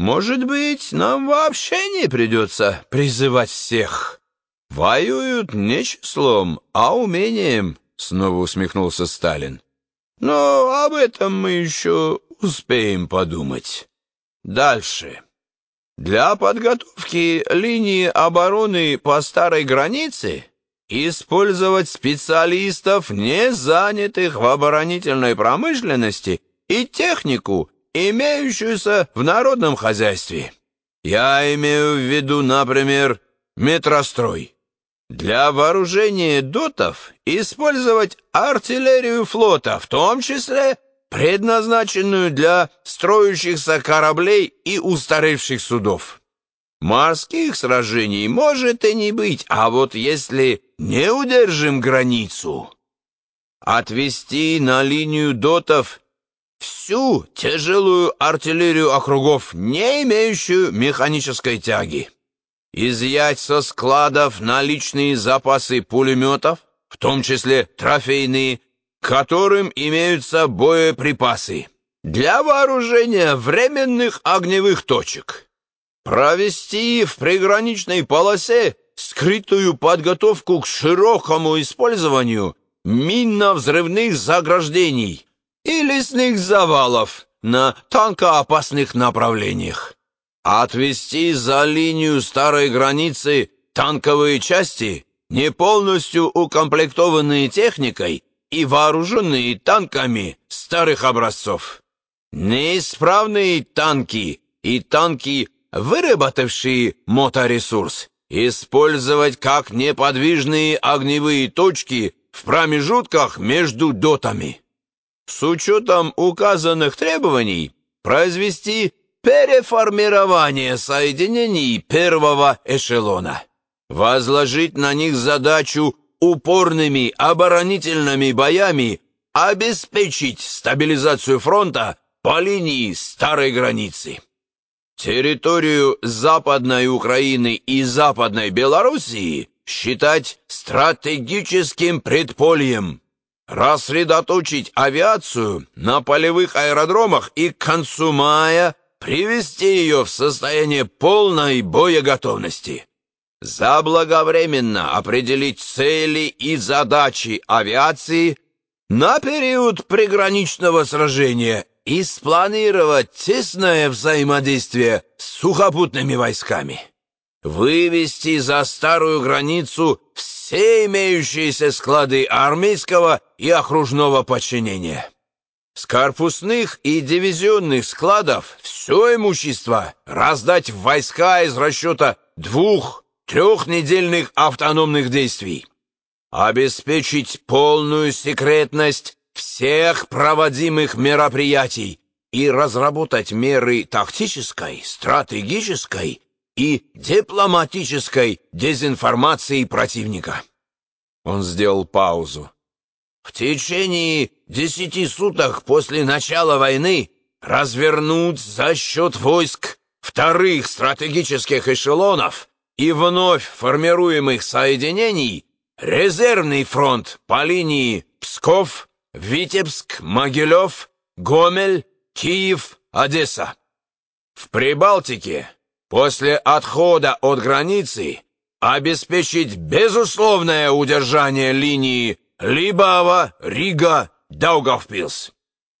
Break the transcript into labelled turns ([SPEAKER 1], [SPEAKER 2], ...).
[SPEAKER 1] Может быть, нам вообще не придется призывать всех. Воюют не числом, а умением, снова усмехнулся Сталин. Но об этом мы еще успеем подумать. Дальше. Для подготовки линии обороны по старой границе использовать специалистов, не занятых в оборонительной промышленности, и технику, имеющуюся в народном хозяйстве. Я имею в виду, например, метрострой. Для вооружения дотов использовать артиллерию флота, в том числе предназначенную для строящихся кораблей и устаревших судов. Морских сражений может и не быть, а вот если не удержим границу, отвести на линию дотов всю тяжелую артиллерию округов, не имеющую механической тяги, изъять со складов наличные запасы пулеметов, в том числе трофейные, которым имеются боеприпасы для вооружения временных огневых точек. Провести в приграничной полосе скрытую подготовку к широкому использованию минно-взрывных заграждений и лесных завалов на танкоопасных направлениях. Отвести за линию старой границы танковые части, не полностью укомплектованные техникой и вооруженные танками старых образцов. Неисправные танки и танки, выработавшие моторесурс, использовать как неподвижные огневые точки в промежутках между дотами. С учетом указанных требований произвести переформирование соединений первого эшелона, возложить на них задачу упорными оборонительными боями обеспечить стабилизацию фронта по линии старой границы. Территорию Западной Украины и Западной Белоруссии считать стратегическим предпольем, рассредоточить авиацию на полевых аэродромах и к концу мая привести ее в состояние полной боеготовности заблаговременно определить цели и задачи авиации на период приграничного сражения и спланировать тесное взаимодействие с сухопутными войсками. Вывести за старую границу все имеющиеся склады армейского и окружного подчинения. С корпусных и дивизионных складов все имущество раздать в войска из расчета двух трехнедельных автономных действий, обеспечить полную секретность всех проводимых мероприятий и разработать меры тактической, стратегической и дипломатической дезинформации противника. Он сделал паузу. В течение десяти суток после начала войны развернуть за счет войск вторых стратегических эшелонов и вновь формируемых соединений резервный фронт по линии Псков, Витебск, Могилев, Гомель, Киев, Одесса. В Прибалтике после отхода от границы обеспечить безусловное удержание линии Либава, Рига, Даугавпилс.